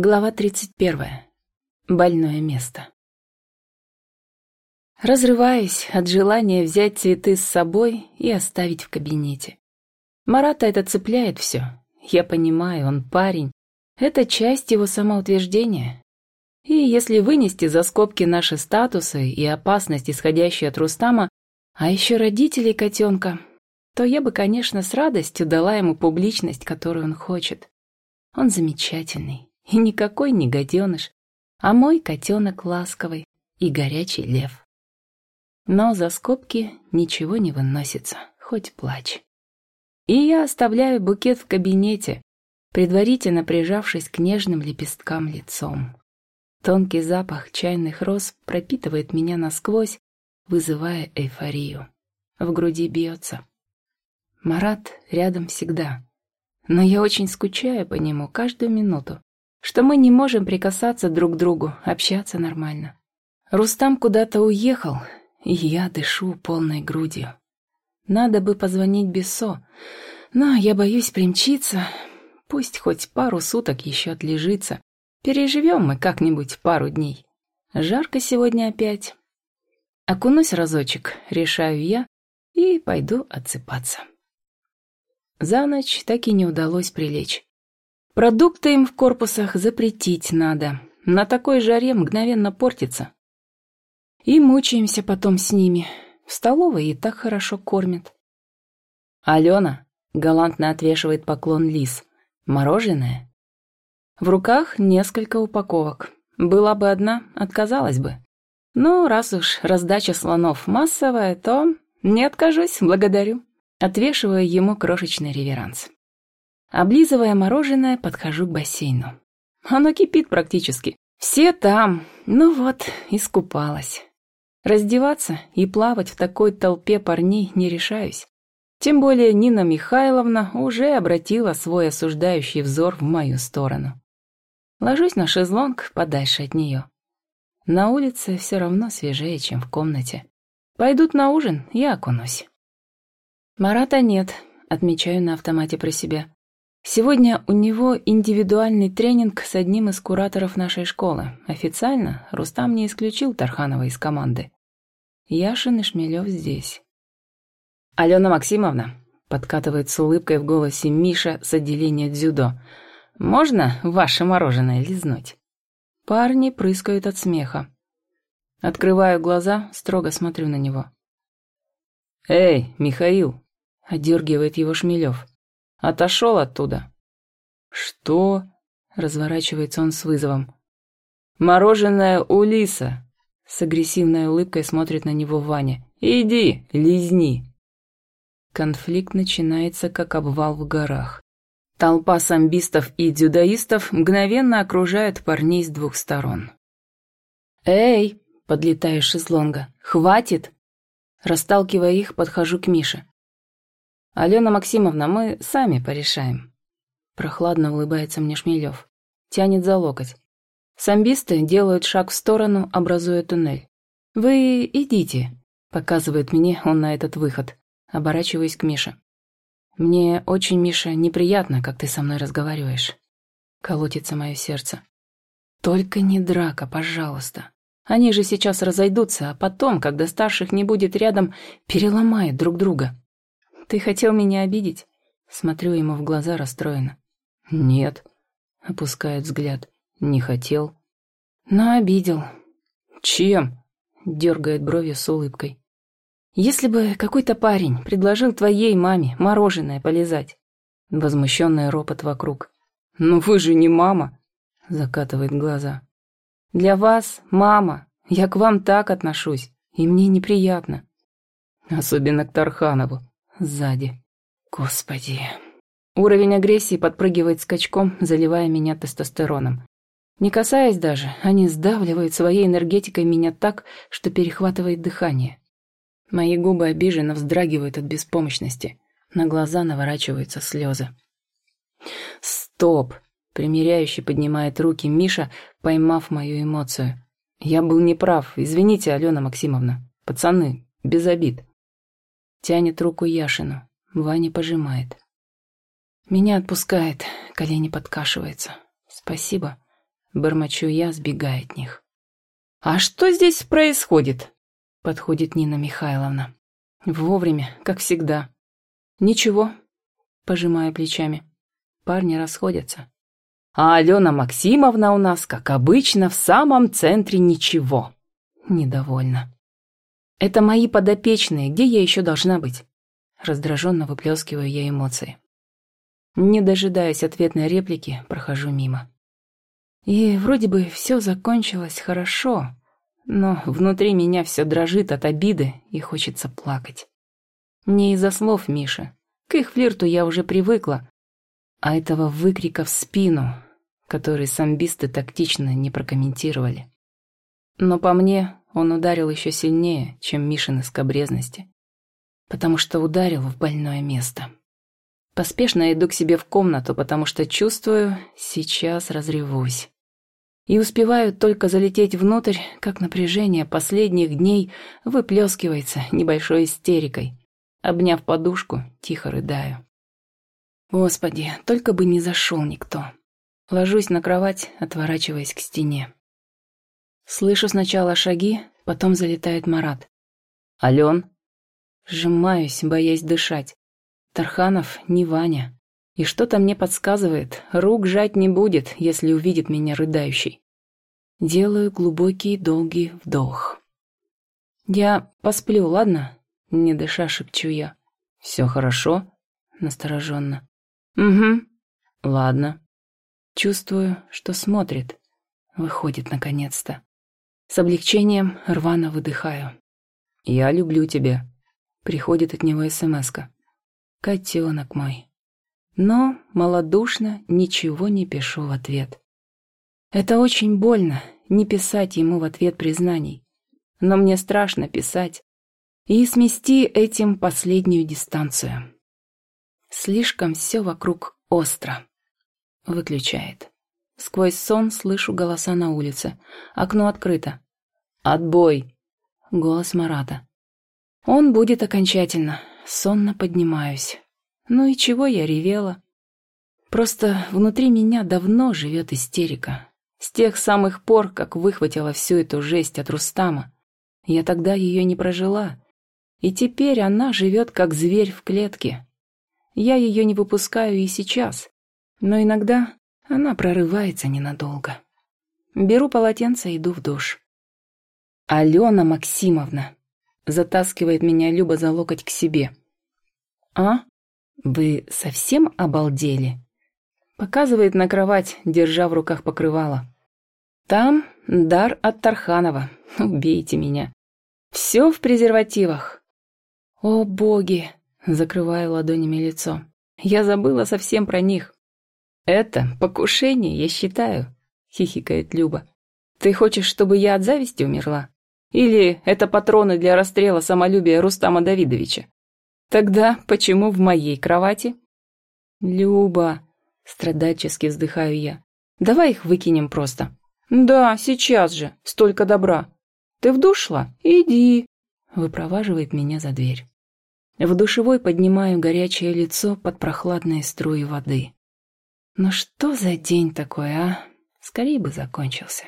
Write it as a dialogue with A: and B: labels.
A: Глава 31. Больное место. Разрываюсь от желания взять цветы с собой и оставить в кабинете. Марата это цепляет все. Я понимаю, он парень. Это часть его самоутверждения. И если вынести за скобки наши статусы и опасность, исходящую от Рустама, а еще родителей котенка, то я бы, конечно, с радостью дала ему публичность, которую он хочет. Он замечательный. И никакой не гаденыш, а мой котенок ласковый и горячий лев. Но за скобки ничего не выносится, хоть плачь. И я оставляю букет в кабинете, предварительно прижавшись к нежным лепесткам лицом. Тонкий запах чайных роз пропитывает меня насквозь, вызывая эйфорию. В груди бьется. Марат рядом всегда. Но я очень скучаю по нему каждую минуту что мы не можем прикасаться друг к другу, общаться нормально. Рустам куда-то уехал, и я дышу полной грудью. Надо бы позвонить Бессо, но я боюсь примчиться. Пусть хоть пару суток еще отлежится. Переживем мы как-нибудь пару дней. Жарко сегодня опять. Окунусь разочек, решаю я, и пойду отсыпаться. За ночь так и не удалось прилечь. Продукты им в корпусах запретить надо. На такой жаре мгновенно портится. И мучаемся потом с ними. В столовой и так хорошо кормят. «Алена», — галантно отвешивает поклон Лис, — «мороженое?» В руках несколько упаковок. Была бы одна, отказалась бы. Но раз уж раздача слонов массовая, то не откажусь, благодарю. Отвешиваю ему крошечный реверанс. Облизывая мороженое, подхожу к бассейну. Оно кипит практически. Все там. Ну вот, искупалась. Раздеваться и плавать в такой толпе парней не решаюсь. Тем более Нина Михайловна уже обратила свой осуждающий взор в мою сторону. Ложусь на шезлонг подальше от нее. На улице все равно свежее, чем в комнате. Пойдут на ужин, я окунусь. Марата нет, отмечаю на автомате про себя. Сегодня у него индивидуальный тренинг с одним из кураторов нашей школы. Официально Рустам не исключил Тарханова из команды. Яшин и Шмелев здесь. «Алена Максимовна», — подкатывает с улыбкой в голосе Миша с отделения дзюдо, «можно ваше мороженое лизнуть?» Парни прыскают от смеха. Открываю глаза, строго смотрю на него. «Эй, Михаил!» — одергивает его Шмелев. Отошел оттуда. Что? Разворачивается он с вызовом. Мороженое у Лиса. С агрессивной улыбкой смотрит на него Ваня. Иди, лизни. Конфликт начинается, как обвал в горах. Толпа самбистов и дзюдоистов мгновенно окружает парней с двух сторон. «Эй!» — подлетаю шезлонга. «Хватит!» Расталкивая их, подхожу к Мише. «Алена Максимовна, мы сами порешаем». Прохладно улыбается мне Шмелев. Тянет за локоть. Самбисты делают шаг в сторону, образуя туннель. «Вы идите», — показывает мне он на этот выход. Оборачиваюсь к Мише. «Мне очень, Миша, неприятно, как ты со мной разговариваешь». Колотится мое сердце. «Только не драка, пожалуйста. Они же сейчас разойдутся, а потом, когда старших не будет рядом, переломают друг друга. Ты хотел меня обидеть?» Смотрю ему в глаза расстроенно. «Нет», — опускает взгляд. «Не хотел». «Но обидел». «Чем?» — дергает бровью с улыбкой. «Если бы какой-то парень предложил твоей маме мороженое полезать». Возмущенный ропот вокруг. «Ну вы же не мама!» — закатывает глаза. «Для вас мама. Я к вам так отношусь, и мне неприятно». Особенно к Тарханову. Сзади. Господи. Уровень агрессии подпрыгивает скачком, заливая меня тестостероном. Не касаясь даже, они сдавливают своей энергетикой меня так, что перехватывает дыхание. Мои губы обиженно вздрагивают от беспомощности. На глаза наворачиваются слезы. «Стоп!» — примиряющий поднимает руки Миша, поймав мою эмоцию. «Я был неправ. Извините, Алена Максимовна. Пацаны, без обид». Тянет руку Яшину. Ваня пожимает. Меня отпускает, колени подкашивается. Спасибо. Бормочу я, сбегая от них.
B: «А что здесь происходит?»
A: Подходит Нина Михайловна. Вовремя, как всегда. «Ничего», пожимая плечами. Парни расходятся.
B: А Алена Максимовна у нас, как обычно, в самом центре ничего.
A: Недовольна. Это мои подопечные, где я еще должна быть? Раздраженно выплескиваю я эмоции. Не дожидаясь ответной реплики, прохожу мимо. И вроде бы все закончилось хорошо, но внутри меня все дрожит от обиды и хочется плакать. Не из-за слов Миши. К их флирту я уже привыкла, а этого выкрика в спину который самбисты тактично не прокомментировали. Но по мне он ударил еще сильнее, чем Мишин из кабрезности, потому что ударил в больное место. Поспешно иду к себе в комнату, потому что чувствую, сейчас разревусь. И успеваю только залететь внутрь, как напряжение последних дней выплескивается небольшой истерикой. Обняв подушку, тихо рыдаю. Господи, только бы не зашел никто. Ложусь на кровать, отворачиваясь к стене. Слышу сначала шаги, потом залетает Марат.
B: «Ален?»
A: Сжимаюсь, боясь дышать. Тарханов не Ваня. И что-то мне подсказывает, рук жать не будет, если увидит меня рыдающий. Делаю глубокий долгий вдох. «Я посплю, ладно?» Не дыша, шепчу я.
B: «Все хорошо?»
A: Настороженно.
B: «Угу. Ладно».
A: Чувствую, что смотрит. Выходит наконец-то. С облегчением рвано выдыхаю.
B: «Я люблю тебя».
A: Приходит от него смс-ка. «Котенок мой». Но малодушно ничего не пишу в ответ. Это очень больно, не писать ему в ответ признаний. Но мне страшно писать и смести этим последнюю дистанцию. Слишком все вокруг остро. Выключает. Сквозь сон слышу голоса на улице. Окно открыто.
B: «Отбой!»
A: Голос Марата. Он будет окончательно. Сонно поднимаюсь. Ну и чего я ревела? Просто внутри меня давно живет истерика. С тех самых пор, как выхватила всю эту жесть от Рустама. Я тогда ее не прожила. И теперь она живет как зверь в клетке. Я ее не выпускаю и сейчас. Но иногда она прорывается ненадолго. Беру полотенце и иду в душ. «Алена Максимовна!» Затаскивает меня Люба за локоть к себе. «А? Вы совсем обалдели?» Показывает на кровать, держа в руках покрывало. «Там дар от Тарханова. Убейте меня. Все в презервативах». «О, боги!» Закрываю ладонями лицо. «Я забыла совсем про них. «Это покушение, я считаю», — хихикает Люба. «Ты хочешь, чтобы я от зависти умерла? Или это патроны для расстрела самолюбия Рустама Давидовича? Тогда почему в моей кровати?» «Люба», — страдальчески вздыхаю я, — «давай их выкинем просто». «Да, сейчас же, столько добра. Ты в душ шла? Иди», — выпроваживает меня за дверь. В душевой поднимаю горячее лицо под прохладные струи воды. Ну что за день такой, а? Скорее бы закончился.